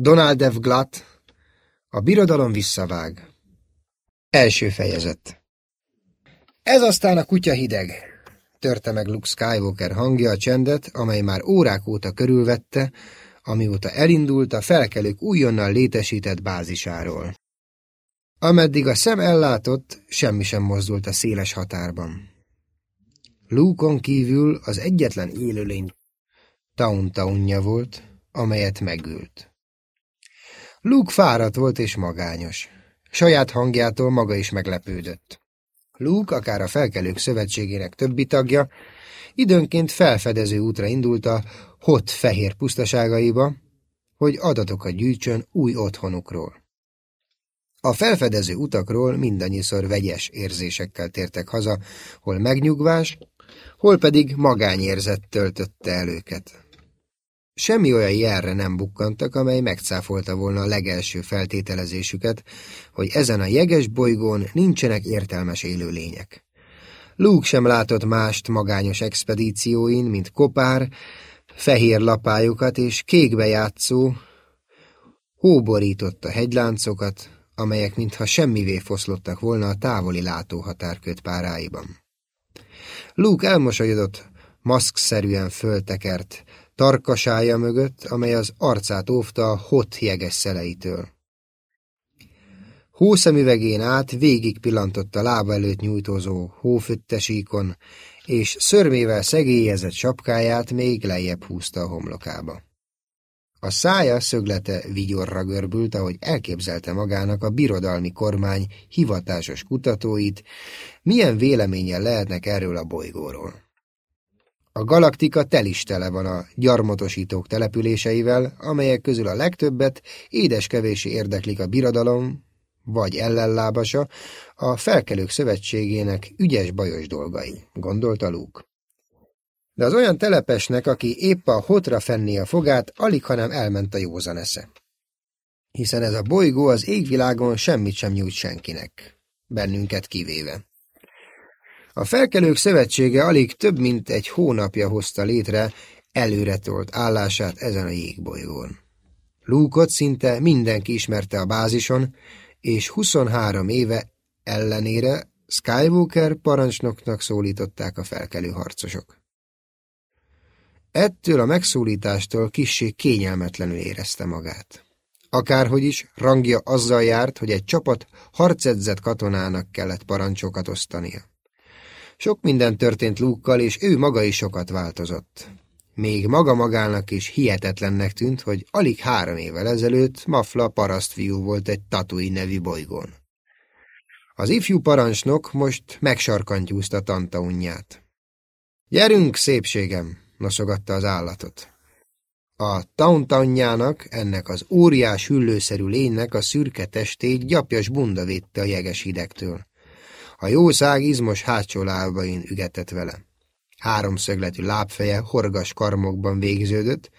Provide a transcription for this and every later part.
Donald F. Glatt, a birodalom visszavág. Első fejezet Ez aztán a kutya hideg, törte meg Luke Skywalker hangja a csendet, amely már órák óta körülvette, amióta elindult a felkelők újonnan létesített bázisáról. Ameddig a szem ellátott, semmi sem mozdult a széles határban. Luke-on kívül az egyetlen élőlény Tauntaunja volt, amelyet megült. Luke fáradt volt és magányos. Saját hangjától maga is meglepődött. Luke, akár a felkelők szövetségének többi tagja, időnként felfedező útra indult a hot fehér pusztaságaiba, hogy adatokat gyűjtsön új otthonukról. A felfedező utakról mindannyiszor vegyes érzésekkel tértek haza, hol megnyugvás, hol pedig magányérzet töltötte el őket. Semmi olyan jelre nem bukkantak, amely megcáfolta volna a legelső feltételezésüket, hogy ezen a jeges bolygón nincsenek értelmes élőlények. Luke sem látott mást magányos expedícióin, mint kopár, fehér lapályokat és kékbe játszó, hóborította hegyláncokat, amelyek mintha semmivé foszlottak volna a távoli látóhatárköt páráiban. Luke elmosolyodott, maszkszerűen föltekert, tarkasája mögött, amely az arcát óvta a hot jeges szeleitől. Hószemüvegén át végig pillantott a lába előtt nyújtózó hófüttesíkon, és szörmével szegélyezett sapkáját még lejjebb húzta a homlokába. A szája szöglete vigyorra görbült, ahogy elképzelte magának a birodalmi kormány hivatásos kutatóit, milyen véleménye lehetnek erről a bolygóról. A galaktika telistele van a gyarmatosítók településeivel, amelyek közül a legtöbbet édeskevési érdeklik a birodalom, vagy ellenlábasa, a felkelők szövetségének ügyes-bajos dolgai, gondolta Luke. De az olyan telepesnek, aki épp a hotra fenné a fogát, alig hanem elment a józan esze. Hiszen ez a bolygó az égvilágon semmit sem nyújt senkinek, bennünket kivéve. A felkelők szövetsége alig több mint egy hónapja hozta létre előretolt állását ezen a jégbolygón. Lúkot szinte mindenki ismerte a bázison, és 23 éve ellenére Skywalker parancsnoknak szólították a felkelő harcosok. Ettől a megszólítástól kissé kényelmetlenül érezte magát. Akárhogy is, rangja azzal járt, hogy egy csapat harcedzett katonának kellett parancsokat osztania. Sok minden történt Lúkkal, és ő maga is sokat változott. Még maga magának is hihetetlennek tűnt, hogy alig három évvel ezelőtt Mafla parasztfiú volt egy Tatui nevi bolygón. Az ifjú parancsnok most megsarkantyúzta tanta unját. Gyerünk, szépségem, noszogatta az állatot. A tauntanjának, ennek az óriás hüllőszerű lénynek a szürke testét gyapjas bunda védte a jeges hidegtől. A jószág izmos hátsó lábain ügetett vele. Háromszögletű lábfeje horgas karmokban végződött,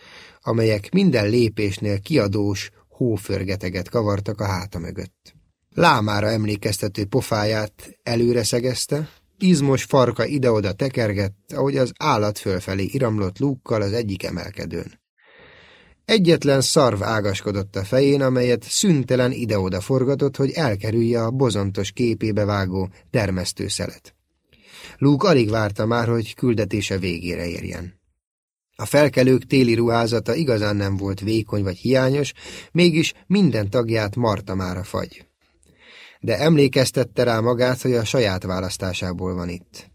amelyek minden lépésnél kiadós hóförgeteget kavartak a háta mögött. Lámára emlékeztető pofáját előre szegezte, izmos farka ide-oda tekergett, ahogy az állat fölfelé iramlott lúkkal az egyik emelkedőn. Egyetlen szarv ágaskodott a fején, amelyet szüntelen ide-oda forgatott, hogy elkerülje a bozontos képébe vágó termesztőszelet. Luke alig várta már, hogy küldetése végére érjen. A felkelők téli ruházata igazán nem volt vékony vagy hiányos, mégis minden tagját marta már a fagy. De emlékeztette rá magát, hogy a saját választásából van itt.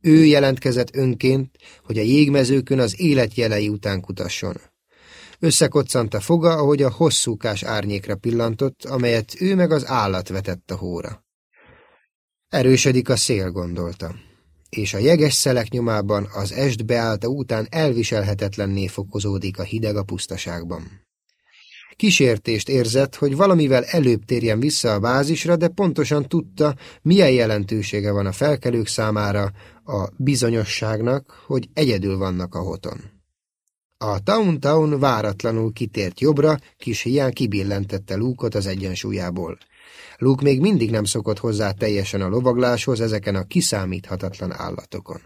Ő jelentkezett önként, hogy a jégmezőkön az életjelei után kutasson. Összekoccant a foga, ahogy a hosszúkás árnyékra pillantott, amelyet ő meg az állat vetett a hóra. Erősödik a szél, gondolta, és a jeges szelek nyomában az est beállta után elviselhetetlenné fokozódik a hideg a pusztaságban. Kísértést érzett, hogy valamivel előbb térjen vissza a bázisra, de pontosan tudta, milyen jelentősége van a felkelők számára a bizonyosságnak, hogy egyedül vannak a hoton. A Town-Town váratlanul kitért jobbra, kis hián kibillentette Luke-ot az egyensúlyából. Luke még mindig nem szokott hozzá teljesen a lovagláshoz ezeken a kiszámíthatatlan állatokon.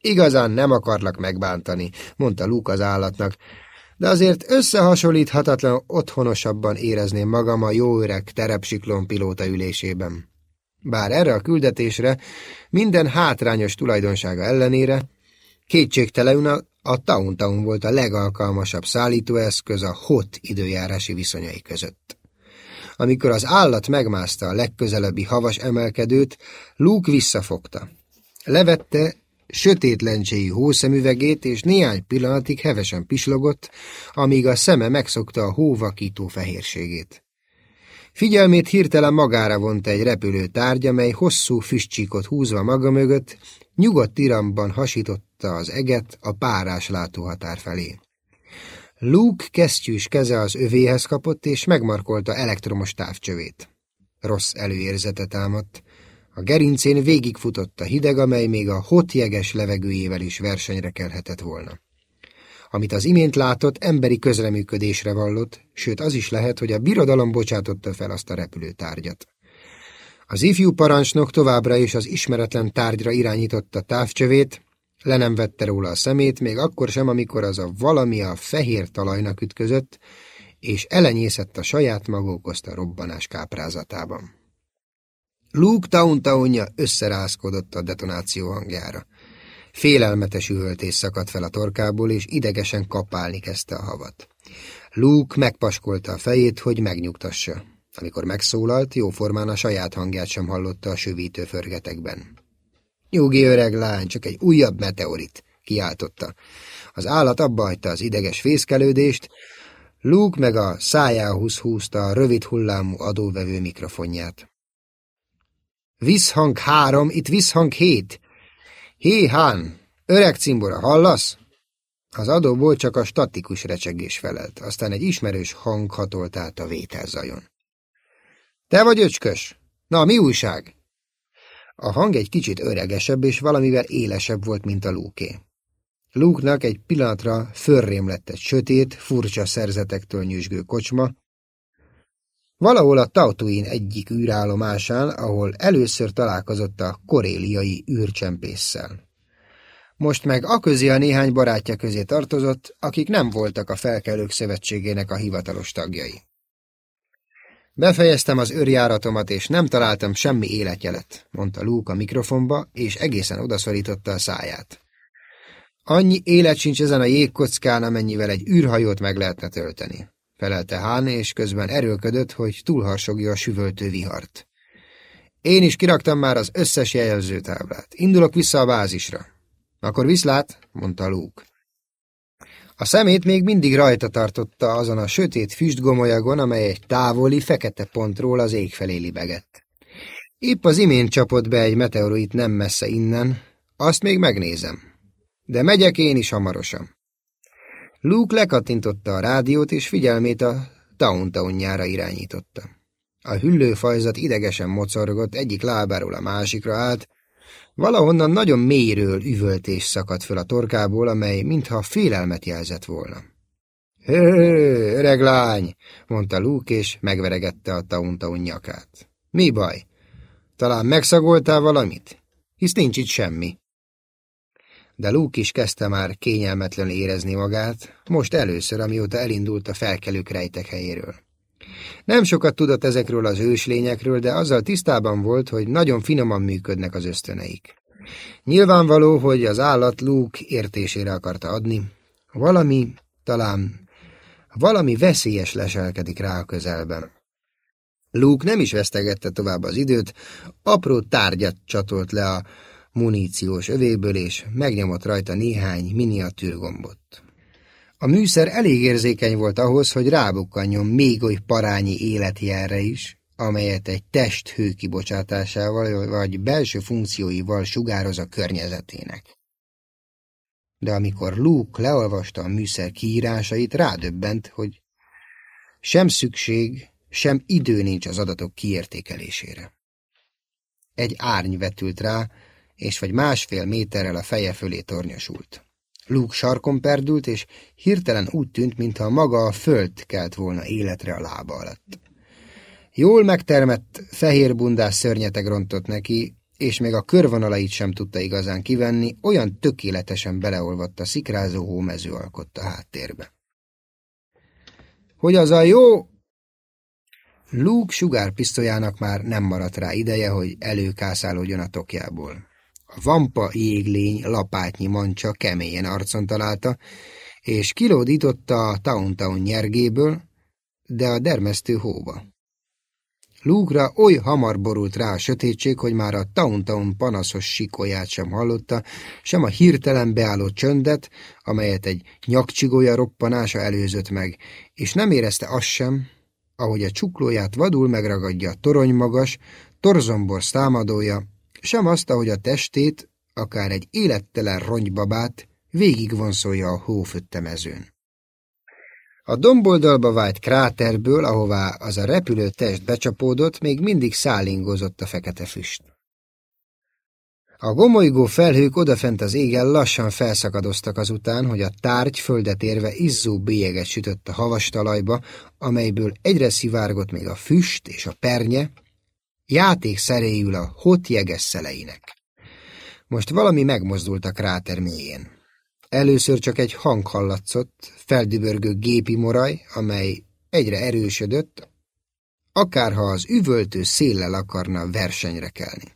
Igazán nem akarlak megbántani, mondta Luke az állatnak, de azért összehasonlíthatatlan otthonosabban érezném magam a jó öreg terepsiklón pilóta ülésében. Bár erre a küldetésre minden hátrányos tulajdonsága ellenére kétségtelenül a, Tauntaun volt a legalkalmasabb szállítóeszköz a hot időjárási viszonyai között. Amikor az állat megmászta a legközelebbi havas emelkedőt, Luke visszafogta. Levette sötét lencséjű hószemüvegét, és néhány pillanatig hevesen pislogott, amíg a szeme megszokta a hóvakító fehérségét. Figyelmét hirtelen magára vonta egy repülő tárgy, amely hosszú füstcsíkot húzva maga mögött, nyugodt iramban hasította az eget a párás látóhatár felé. Luke kesztyűs keze az övéhez kapott, és megmarkolta elektromos távcsövét. Rossz előérzete támadt. A gerincén végigfutott a hideg, amely még a hot jeges levegőjével is versenyre kelhetett volna. Amit az imént látott, emberi közreműködésre vallott, sőt az is lehet, hogy a birodalom bocsátotta fel azt a repülőtárgyat. Az ifjú parancsnok továbbra is az ismeretlen tárgyra irányította távcsövét, le nem vette róla a szemét, még akkor sem, amikor az a valami a fehér talajnak ütközött, és elenyészett a saját maga okozta robbanás káprázatában. Luke Tauntaunja összerázkodott a detonáció hangjára. Félelmetes üvöltés szakadt fel a torkából, és idegesen kapálni kezdte a havat. Luke megpaskolta a fejét, hogy megnyugtassa. Amikor megszólalt, jóformán a saját hangját sem hallotta a sövítő förgetekben. Nyugi öreg lány, csak egy újabb meteorit, kiáltotta. Az állat abba hagyta az ideges fészkelődést, Luke meg a szájához húzta a rövid hullámú adóvevő mikrofonját. Visszhang három, itt visszhang hét. Hé, Hán, öreg cimbora, hallasz? Az adóból csak a statikus recsegés felelt, aztán egy ismerős hang hatolt át a vételzajon. Te vagy öcskös? Na, mi újság? A hang egy kicsit öregesebb és valamivel élesebb volt, mint a lúké. Lúknak egy pillanatra förrém lett egy sötét, furcsa szerzetektől nyüzsgő kocsma, valahol a Tautuin egyik űrállomásán, ahol először találkozott a koréliai űrcsempésszel. Most meg a közé a néhány barátja közé tartozott, akik nem voltak a Felkelők Szövetségének a hivatalos tagjai. Befejeztem az őrjáratomat, és nem találtam semmi életjelet, mondta Luke a mikrofonba, és egészen odaszorította a száját. Annyi élet sincs ezen a jégkockán, amennyivel egy űrhajót meg lehetne tölteni, felelte Hán, és közben erőlködött, hogy túlharsogja a süvöltő vihart. Én is kiraktam már az összes jelzőtáblát. Indulok vissza a bázisra. Akkor viszlát, mondta Luke. A szemét még mindig rajta tartotta azon a sötét füstgomolyagon, amely egy távoli, fekete pontról az ég felé libegett. Épp az imént csapott be egy meteoroid nem messze innen, azt még megnézem. De megyek én is hamarosan. Luke lekattintotta a rádiót, és figyelmét a Tauntaunjára irányította. A hüllőfajzat idegesen mocorgott, egyik lábáról a másikra állt, Valahonnan nagyon mélyről üvöltés szakadt föl a torkából, amely mintha félelmet jelzett volna. Hő, öreg lány, mondta Luke, és megveregette a tauntaun nyakát. Mi baj? Talán megszagoltál valamit? Hisz nincs itt semmi. De Luke is kezdte már kényelmetlen érezni magát, most először, amióta elindult a felkelők rejtek helyéről. Nem sokat tudott ezekről az őslényekről, de azzal tisztában volt, hogy nagyon finoman működnek az ösztöneik. Nyilvánvaló, hogy az állat Luke értésére akarta adni. Valami, talán valami veszélyes leselkedik rá a közelben. Luke nem is vesztegette tovább az időt, apró tárgyat csatolt le a muníciós övéből, és megnyomott rajta néhány miniatűrgombot. A műszer elég érzékeny volt ahhoz, hogy rábukkanjon még oly parányi életjelre is, amelyet egy test hőkibocsátásával vagy belső funkcióival sugároz a környezetének. De amikor Luke leolvasta a műszer kiírásait, rádöbbent, hogy sem szükség, sem idő nincs az adatok kiértékelésére. Egy árny vetült rá, és vagy másfél méterrel a feje fölé tornyosult. Luke sarkon perdült, és hirtelen úgy tűnt, mintha maga a föld kelt volna életre a lába alatt. Jól megtermett, fehér bundás szörnyeteg rontott neki, és még a körvonalait sem tudta igazán kivenni, olyan tökéletesen beleolvadt a szikrázó hómező alkotta háttérbe. hogy az a jó... Luke sugárpisztolyának már nem maradt rá ideje, hogy előkászálódjon a tokjából. A vampa jéglény lapátnyi mancsa keményen arcon találta, és kilódította a Town-Town nyergéből, de a dermesztő hóba. Lúgra oly hamar borult rá a sötétség, hogy már a Town-Town panaszos sikolyát sem hallotta, sem a hirtelen beálló csöndet, amelyet egy nyakcsigója roppanása előzött meg, és nem érezte azt sem, ahogy a csuklóját vadul megragadja a torony magas, torzomborsz támadója, sem azt, ahogy a testét, akár egy élettelen ronybabát végigvonszolja a hófötte mezőn. A domboldalba vált kráterből, ahová az a repülő test becsapódott, még mindig szállingozott a fekete füst. A gomolygó felhők odafent az égen lassan felszakadoztak azután, hogy a tárgy földet érve izzó bélyeget sütött a havas talajba, amelyből egyre szivárgott még a füst és a pernye, játék szeréül a hot jeges szeleinek. Most valami megmozdult a kráter mélyén. Először csak egy hang hallatszott, feldübörgő gépi moraj, amely egyre erősödött, akárha az üvöltő széllel akarna versenyre kelni.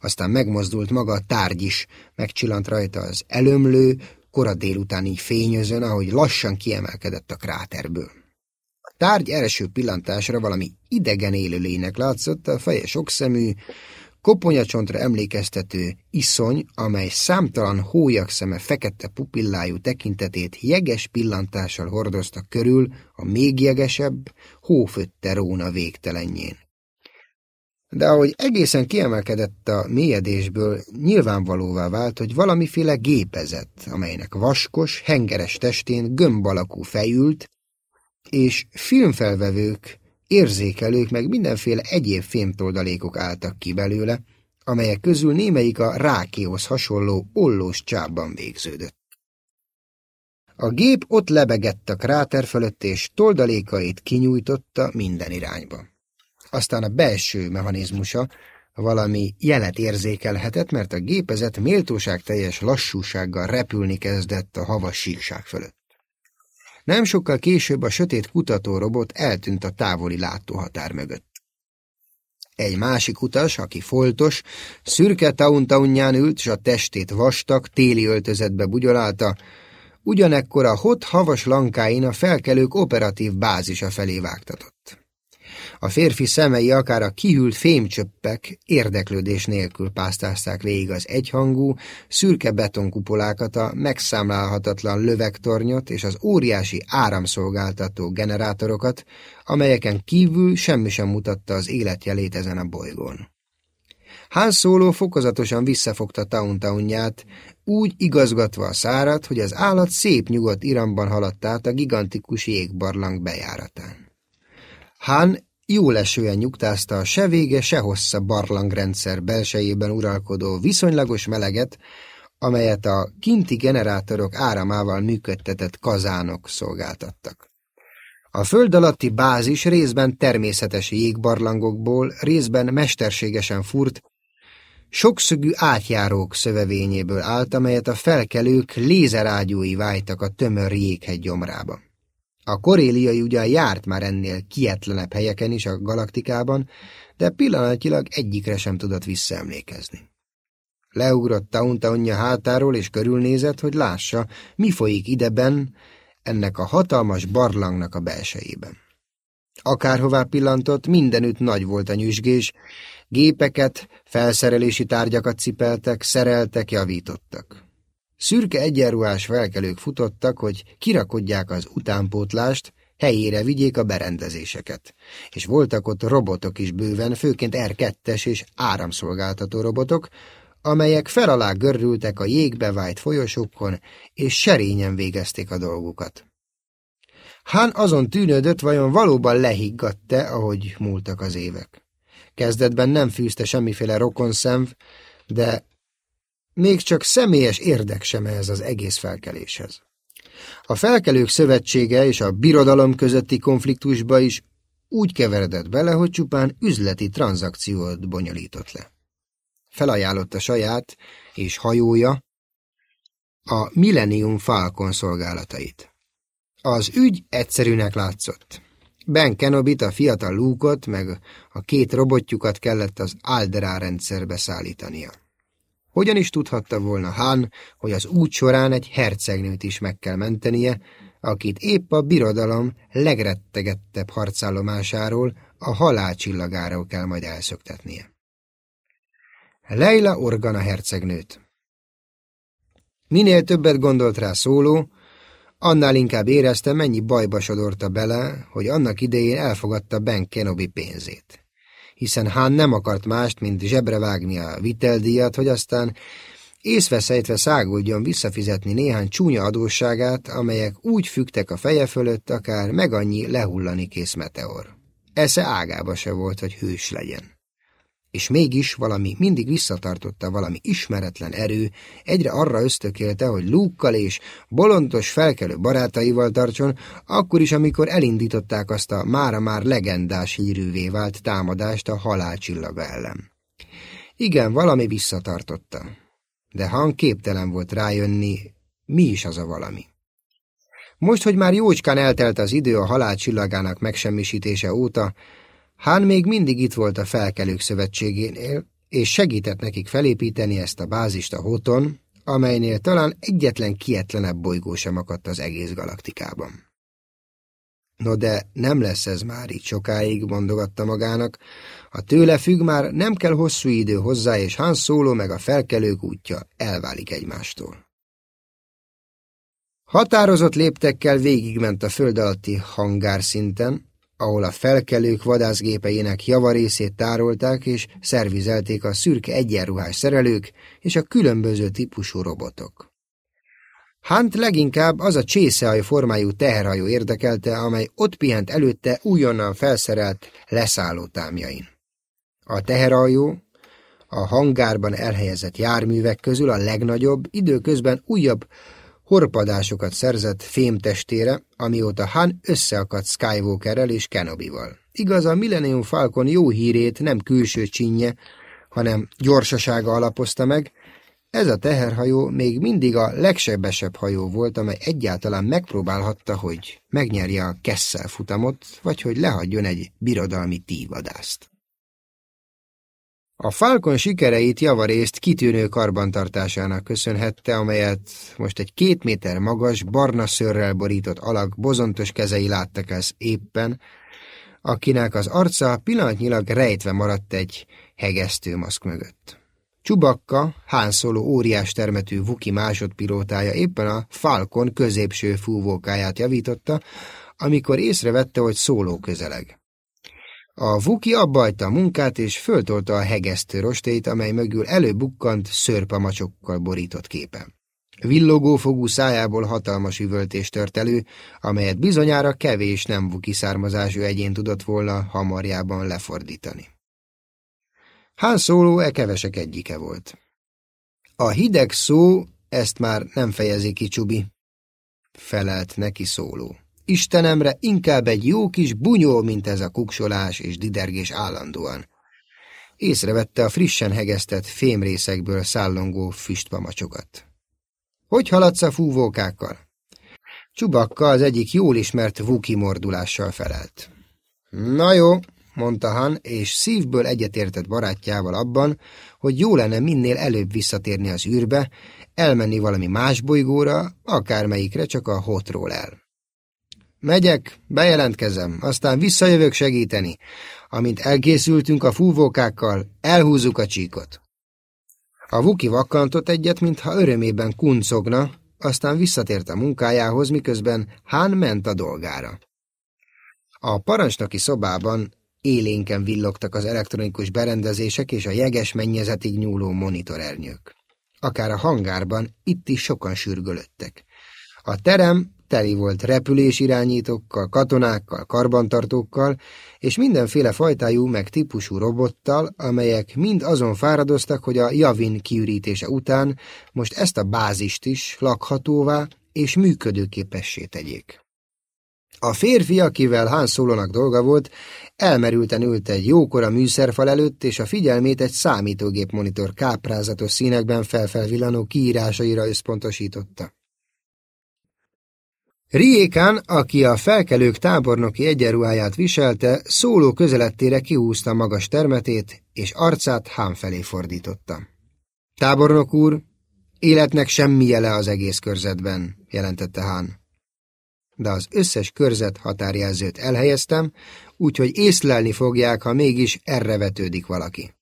Aztán megmozdult maga a tárgy is, megcsillant rajta az elömlő, kora délutáni fényözön, ahogy lassan kiemelkedett a kráterből. Tárgy első pillantásra valami idegen élőlénynek látszott, a feje sokszemű, koponyacsontra emlékeztető iszony, amely számtalan hólyag szeme fekete pupillájú tekintetét jeges pillantással hordozta körül a még jegesebb, hófötte róna végtelenjén. De ahogy egészen kiemelkedett a mélyedésből, nyilvánvalóvá vált, hogy valamiféle gépezet, amelynek vaskos, hengeres testén gömb alakú fejült, és filmfelvevők érzékelők meg mindenféle egyéb fémtoldalékok álltak ki belőle, amelyek közül némelyik a rákéhoz hasonló ollós csábban végződött. A gép ott lebegett a kráter fölött, és toldalékait kinyújtotta minden irányba. Aztán a belső mechanizmusa valami jelet érzékelhetett, mert a gépezet méltóság teljes lassúsággal repülni kezdett a havas síkság fölött. Nem sokkal később a sötét kutatórobot eltűnt a távoli látóhatár mögött. Egy másik utas, aki foltos, szürke tauntaunján ült, s a testét vastag, téli öltözetbe bugyolálta, ugyanekkor a hot havas lankáin a felkelők operatív bázisa felé vágtatott. A férfi szemei akár a kihűlt fémcsöppek érdeklődés nélkül pásztázták végig az egyhangú, szürke betonkupolákat, a megszámlálhatatlan lövegtornyot és az óriási áramszolgáltató generátorokat, amelyeken kívül semmi sem mutatta az életjelét ezen a bolygón. Han Solo fokozatosan visszafogta Tauntaunját, úgy igazgatva a szárat, hogy az állat szép nyugodt iramban haladt át a gigantikus jégbarlang bejáratán. Han Jól esően nyugtázta a se vége, se hossza barlangrendszer belsejében uralkodó viszonylagos meleget, amelyet a kinti generátorok áramával működtetett kazánok szolgáltattak. A föld alatti bázis részben természetes jégbarlangokból, részben mesterségesen furt, sokszögű átjárók szövevényéből állt, amelyet a felkelők lézerágyúi vájtak a tömör jéghegy gyomrába. A koréliai ugyan járt már ennél kietlenebb helyeken is a galaktikában, de pillanatilag egyikre sem tudott visszaemlékezni. Leugrott Tauntaunja hátáról, és körülnézett, hogy lássa, mi folyik ideben, ennek a hatalmas barlangnak a belsejében. Akárhová pillantott, mindenütt nagy volt a nyüzsgés, gépeket, felszerelési tárgyakat cipeltek, szereltek, javítottak. Szürke egyenruhás felkelők futottak, hogy kirakodják az utánpótlást, helyére vigyék a berendezéseket. És voltak ott robotok is bőven, főként R2-es és áramszolgáltató robotok, amelyek fel alá görültek a jégbe vájt folyosókon, és serényen végezték a dolgukat. Hán azon tűnődött, vajon valóban lehiggadt-e, ahogy múltak az évek. Kezdetben nem fűzte semmiféle rokonszenv, de még csak személyes érdek sem ez az egész felkeléshez. A felkelők szövetsége és a birodalom közötti konfliktusba is úgy keveredett bele, hogy csupán üzleti tranzakciót bonyolított le. Felajánlotta saját és hajója a Millennium Falcon szolgálatait. Az ügy egyszerűnek látszott. Ben Kenobit, a fiatal Luke-ot, meg a két robotjukat kellett az Alderá rendszerbe szállítania. Hogyan is tudhatta volna Han, hogy az út során egy hercegnőt is meg kell mentenie, akit épp a birodalom legrettegettebb harcállomásáról, a halálcsillagáról kell majd elszöktetnie. Leila Organa hercegnőt Minél többet gondolt rá szóló, annál inkább érezte, mennyi bajba sodorta bele, hogy annak idején elfogadta Ben Kenobi pénzét. Hiszen Hán nem akart mást, mint zsebre vágni a viteldíjat, hogy aztán észveszejtve száguldjon visszafizetni néhány csúnya adósságát, amelyek úgy fügtek a feje fölött, akár meg annyi lehullani kész meteor. Esze ágába se volt, hogy hős legyen és mégis valami mindig visszatartotta, valami ismeretlen erő, egyre arra ösztökélte, hogy Lúkkal és bolontos felkelő barátaival tartson, akkor is, amikor elindították azt a mára már legendás hírűvé vált támadást a halálcsillaga ellen. Igen, valami visszatartotta, de Han képtelen volt rájönni, mi is az a valami. Most, hogy már jócskán eltelt az idő a halálcsillagának megsemmisítése óta, Hán még mindig itt volt a felkelők szövetségénél, és segített nekik felépíteni ezt a bázist a Hoton, amelynél talán egyetlen kietlenebb bolygó sem akadt az egész galaktikában. No de nem lesz ez már így sokáig, mondogatta magának. A tőle függ már nem kell hosszú idő hozzá, és Han Solo meg a felkelők útja elválik egymástól. Határozott léptekkel végigment a föld alatti hangár szinten, ahol a felkelők vadászgépeinek javarészét tárolták és szervizelték a szürke egyenruhás szerelők és a különböző típusú robotok. Hunt leginkább az a csészehaj formájú teherhajó érdekelte, amely ott pihent előtte újonnan felszerelt leszálló támjain. A teherhajó a hangárban elhelyezett járművek közül a legnagyobb, időközben újabb horpadásokat szerzett fémtestére, amióta Han összeakadt Skywalkerrel és Kenobival. Igaz, a Millennium Falcon jó hírét nem külső csinje, hanem gyorsasága alapozta meg, ez a teherhajó még mindig a legsebesebb hajó volt, amely egyáltalán megpróbálhatta, hogy megnyerje a Kessel futamot, vagy hogy lehagyjon egy birodalmi tívadászt. A Falcon sikereit javarészt kitűnő karbantartásának köszönhette, amelyet most egy két méter magas, barna szörrel borított alak bozontos kezei láttak ez éppen, akinek az arca pillanatnyilag rejtve maradt egy hegesztő maszk mögött. Csubakka, hánszóló óriás termetű Vuki másodpilótája éppen a Falcon középső fúvókáját javította, amikor észrevette, hogy szóló közeleg. A Vuki abbajta a munkát, és föltolta a hegesztő rostét, amely mögül előbukkant szörpamacsokkal borított képe. Villogó fogú szájából hatalmas üvöltés tört elő, amelyet bizonyára kevés nem Vuki származású egyén tudott volna hamarjában lefordítani. Hán szóló e kevesek egyike volt. A hideg szó ezt már nem fejezi ki, Csubi, felelt neki szóló. Istenemre inkább egy jó kis bunyó, mint ez a kuksolás és didergés állandóan. Észrevette a frissen hegesztett fémrészekből szállongó füstpamacsokat. Hogy haladsz a fúvókákkal? Csubakka az egyik jól ismert vuki mordulással felelt. Na jó, mondta Han, és szívből egyetértett barátjával abban, hogy jó lenne minél előbb visszatérni az űrbe, elmenni valami más bolygóra, akármelyikre csak a hotról el. Megyek, bejelentkezem, aztán visszajövök segíteni. Amint elkészültünk a fúvókákkal, elhúzzuk a csíkot. A Vuki vakkantott egyet, mintha örömében kuncogna, aztán visszatért a munkájához, miközben Hán ment a dolgára. A parancsnoki szobában élénken villogtak az elektronikus berendezések és a jeges mennyezetig nyúló monitorernyők. Akár a hangárban itt is sokan sürgölöttek. A terem teli volt repülésirányítókkal, katonákkal, karbantartókkal, és mindenféle fajtájú meg típusú robottal, amelyek mind azon fáradoztak, hogy a Javin kiürítése után most ezt a bázist is lakhatóvá és működőképessé tegyék. A férfi, akivel Han Solonak dolga volt, elmerülten ült egy jókora műszerfal előtt, és a figyelmét egy számítógép monitor káprázatos színekben felfelvillanó kiírásaira összpontosította. Riékán, aki a felkelők tábornoki egyenruháját viselte, szóló közelettére kihúzta magas termetét, és arcát hám felé fordította. Tábornok úr, életnek semmi jele az egész körzetben, jelentette Hán. De az összes körzet határjelzőt elhelyeztem, úgyhogy észlelni fogják, ha mégis erre vetődik valaki.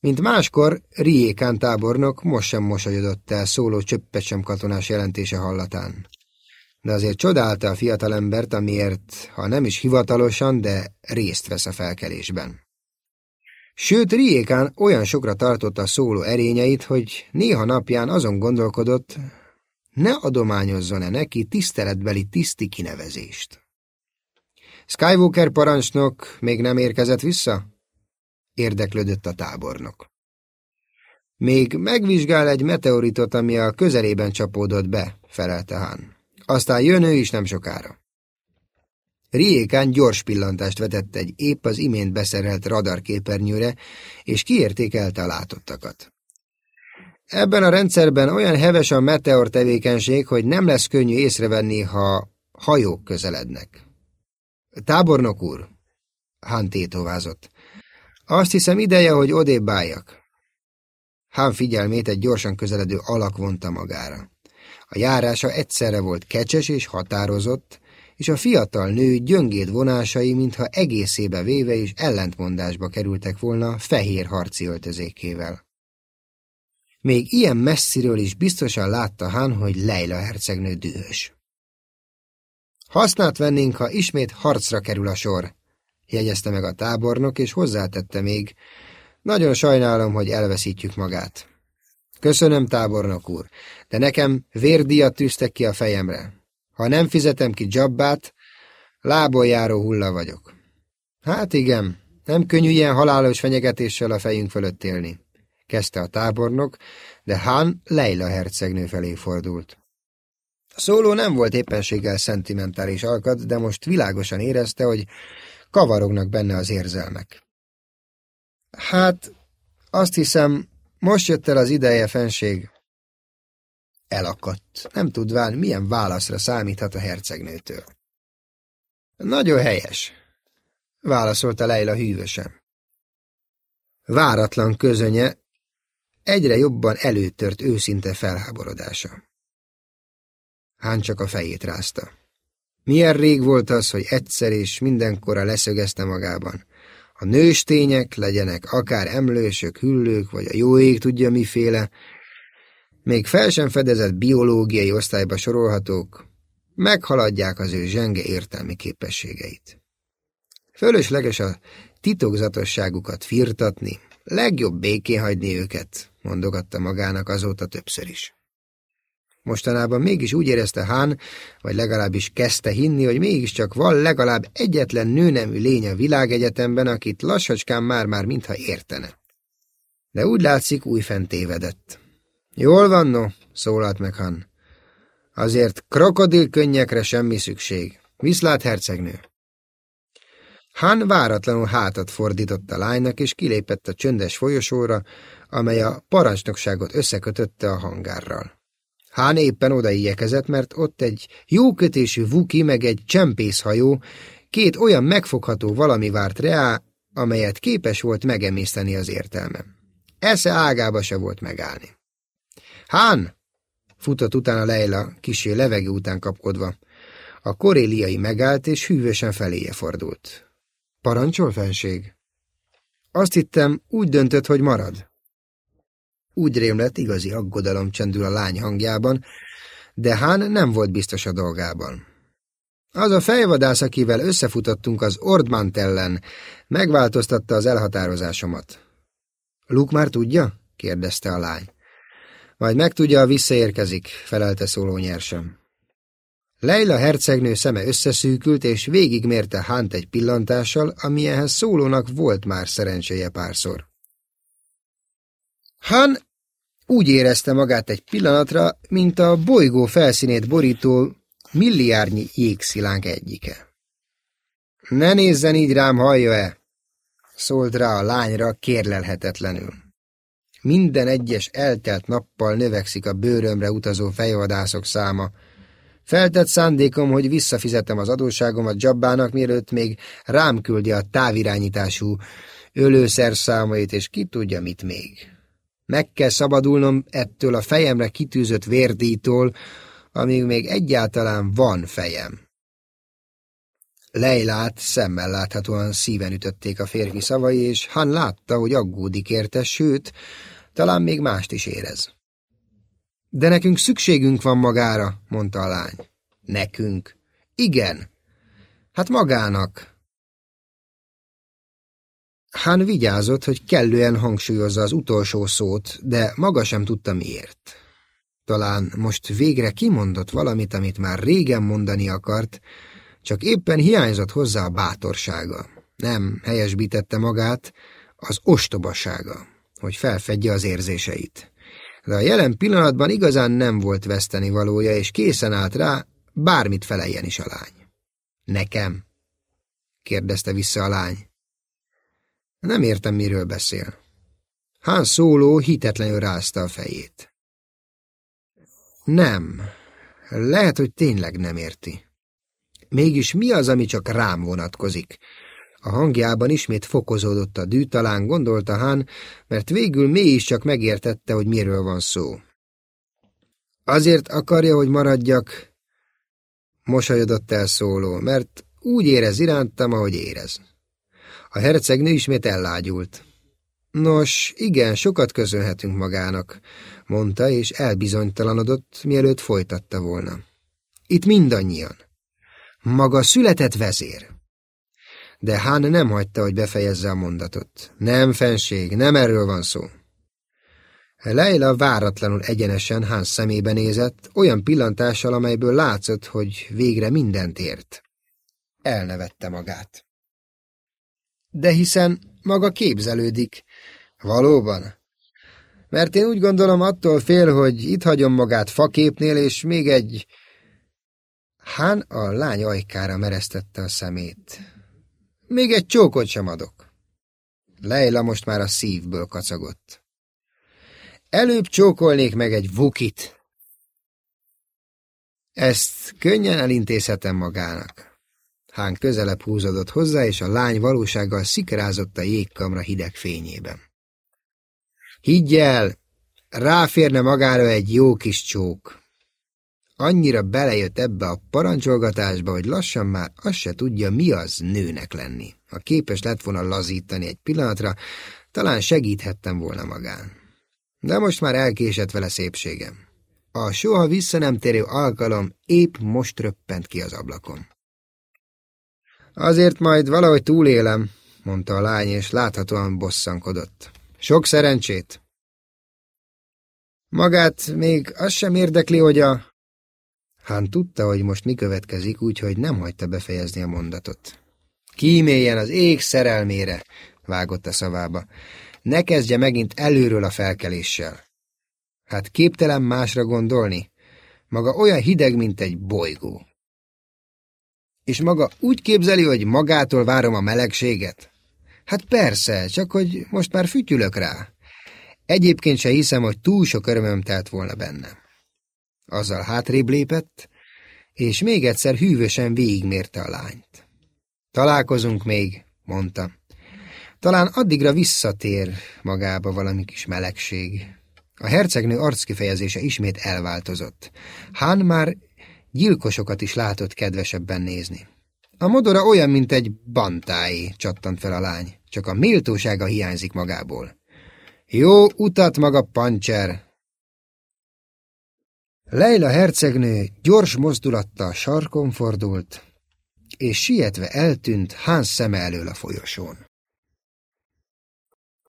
Mint máskor, Riékán tábornok most sem mosolyodott el szóló csöppet sem katonás jelentése hallatán de azért csodálta a fiatalembert, amiért, ha nem is hivatalosan, de részt vesz a felkelésben. Sőt, Riékán olyan sokra tartotta a szóló erényeit, hogy néha napján azon gondolkodott, ne adományozzon-e neki tiszteletbeli tiszti kinevezést. Skywalker parancsnok még nem érkezett vissza? Érdeklődött a tábornok. Még megvizsgál egy meteoritot, ami a közelében csapódott be, felelte Han. Aztán jön ő is nem sokára. Riékán gyors pillantást vetett egy épp az imént beszerelt radarképernyőre, és kiértékelte a látottakat. Ebben a rendszerben olyan heves a meteor tevékenység, hogy nem lesz könnyű észrevenni, ha hajók közelednek. Tábornok úr, Hán tétovázott. Azt hiszem ideje, hogy odébb álljak. Hán figyelmét egy gyorsan közeledő alak vonta magára. A járása egyszerre volt kecses és határozott, és a fiatal nő gyöngéd vonásai, mintha egészébe véve és ellentmondásba kerültek volna fehér harci öltözékével. Még ilyen messziről is biztosan látta Han, hogy Leila hercegnő dühös. Hasznát vennénk, ha ismét harcra kerül a sor, jegyezte meg a tábornok, és hozzátette még, nagyon sajnálom, hogy elveszítjük magát. Köszönöm, tábornok úr, de nekem vérdíjat tűztek ki a fejemre. Ha nem fizetem ki dzsabbát, lából járó hulla vagyok. Hát igen, nem könnyű ilyen halálos fenyegetéssel a fejünk fölött élni, kezdte a tábornok, de Han Leila hercegnő felé fordult. A szóló nem volt éppenséggel szentimentális alkat, de most világosan érezte, hogy kavarognak benne az érzelmek. Hát, azt hiszem, most jött el az ideje, fenség. Elakadt, nem tudván, milyen válaszra számíthat a hercegnőtől. Nagyon helyes, válaszolta Leila hűvösen. Váratlan közönye, egyre jobban előtört őszinte felháborodása. Hán csak a fejét rázta. Milyen rég volt az, hogy egyszer és mindenkora leszögezte magában. A nőstények, legyenek akár emlősök, hüllők, vagy a jó ég tudja miféle, még fel sem fedezett biológiai osztályba sorolhatók, meghaladják az ő zsenge értelmi képességeit. Fölösleges a titokzatosságukat firtatni, legjobb békén hagyni őket, mondogatta magának azóta többször is. Mostanában mégis úgy érezte Hán, vagy legalábbis kezdte hinni, hogy mégiscsak van legalább egyetlen nőnemű lény a világegyetemben, akit lassacskán már-már mintha értene. De úgy látszik, újfent tévedett. Jól van, no, szólalt meg Han. Azért krokodil könnyekre semmi szükség. Viszlát, hercegnő! Han váratlanul hátat fordított a lánynak, és kilépett a csöndes folyosóra, amely a parancsnokságot összekötötte a hangárral. Hán éppen oda igyekezett, mert ott egy jó vuki meg egy csempészhajó, két olyan megfogható valami várt reá, amelyet képes volt megemészteni az értelme. Esze ágába se volt megállni. Hán! futott utána Leila, kisé levegő után kapkodva. A koréliai megállt, és hűvösen feléje fordult. Parancsol, fenség? Azt hittem, úgy döntött, hogy marad. Úgy rémlett, igazi aggodalom csendül a lány hangjában, de Hán nem volt biztos a dolgában. Az a fejvadász, akivel összefutottunk az Ordmant ellen, megváltoztatta az elhatározásomat. Luke már tudja? kérdezte a lány. Majd megtudja, ha visszaérkezik, felelte szóló nyersen. Leila hercegnő szeme összeszűkült, és végigmérte Hánt egy pillantással, amilyenhez szólónak volt már szerencséje párszor. Han úgy érezte magát egy pillanatra, mint a bolygó felszínét borító milliárdnyi jégszilánk egyike. Ne nézzen így rám, hallja-e? szólt rá a lányra kérlelhetetlenül. Minden egyes eltelt nappal növekszik a bőrömre utazó fejvadászok száma, Feltett szándékom, hogy visszafizetem az adósságomat Jabbának, mielőtt még rám küldi a távirányítású ölőszerszámait, és ki tudja mit még. Meg kell szabadulnom ettől a fejemre kitűzött vérdítól, amíg még egyáltalán van fejem. Leilát szemmel láthatóan szíven ütötték a férfi szavai, és Han látta, hogy aggódik érte, sőt, talán még mást is érez. De nekünk szükségünk van magára, mondta a lány. Nekünk? Igen. Hát magának. Han vigyázott, hogy kellően hangsúlyozza az utolsó szót, de maga sem tudta miért. Talán most végre kimondott valamit, amit már régen mondani akart, csak éppen hiányzott hozzá a bátorsága. Nem helyesbítette magát, az ostobasága, hogy felfedje az érzéseit. De a jelen pillanatban igazán nem volt veszteni valója, és készen állt rá, bármit feleljen is a lány. Nekem? kérdezte vissza a lány. Nem értem, miről beszél. Hán szóló hitetlenül rázta a fejét. Nem. Lehet, hogy tényleg nem érti. Mégis mi az, ami csak rám vonatkozik? A hangjában ismét fokozódott a dű, talán gondolta Hán, mert végül mégis csak megértette, hogy miről van szó. Azért akarja, hogy maradjak, mosolyodott el szóló, mert úgy érez irántam, ahogy érez. A hercegnő ismét ellágyult. Nos, igen, sokat köszönhetünk magának, mondta, és elbizonytalanodott, mielőtt folytatta volna. Itt mindannyian. Maga született vezér. De Hán nem hagyta, hogy befejezze a mondatot. Nem, fenség, nem erről van szó. Leila váratlanul egyenesen Hán szemébe nézett, olyan pillantással, amelyből látszott, hogy végre mindent ért. Elnevette magát. De hiszen maga képzelődik. Valóban? Mert én úgy gondolom attól fél, hogy itt hagyom magát faképnél, és még egy Hán a lány ajkára meresztette a szemét. Még egy csókot sem adok. Leila most már a szívből kacagott. Előbb csókolnék meg egy vukit. Ezt könnyen elintézhetem magának. Hán közelebb húzódott hozzá, és a lány valósággal szikrázott a jégkamra hideg fényében. Higgy el, ráférne magára egy jó kis csók. Annyira belejött ebbe a parancsolgatásba, hogy lassan már azt se tudja, mi az nőnek lenni. Ha képes lett volna lazítani egy pillanatra, talán segíthettem volna magán. De most már elkésett vele szépségem. A soha vissza nem térő alkalom épp most röppent ki az ablakon. Azért majd valahogy túlélem, mondta a lány, és láthatóan bosszankodott. Sok szerencsét! Magát még az sem érdekli, hogy a Hán tudta, hogy most mi következik, úgyhogy nem hagyta befejezni a mondatot. Kíméljen az ég szerelmére, vágott a szavába. Ne kezdje megint előről a felkeléssel. Hát képtelen másra gondolni. Maga olyan hideg, mint egy bolygó. És maga úgy képzeli, hogy magától várom a melegséget? Hát persze, csak hogy most már fütyülök rá. Egyébként se hiszem, hogy túl sok örömöm telt volna bennem. Azzal hátrébb lépett, és még egyszer hűvösen végigmérte a lányt. Találkozunk még, mondta. Talán addigra visszatér magába valami kis melegség. A hercegnő arckifejezése ismét elváltozott. Hán már gyilkosokat is látott kedvesebben nézni. A modora olyan, mint egy bantáé, csattant fel a lány, csak a méltósága hiányzik magából. Jó utat maga, pancser, Leila hercegnő gyors mozdulattal sarkon fordult, és sietve eltűnt Hans szeme elől a folyosón.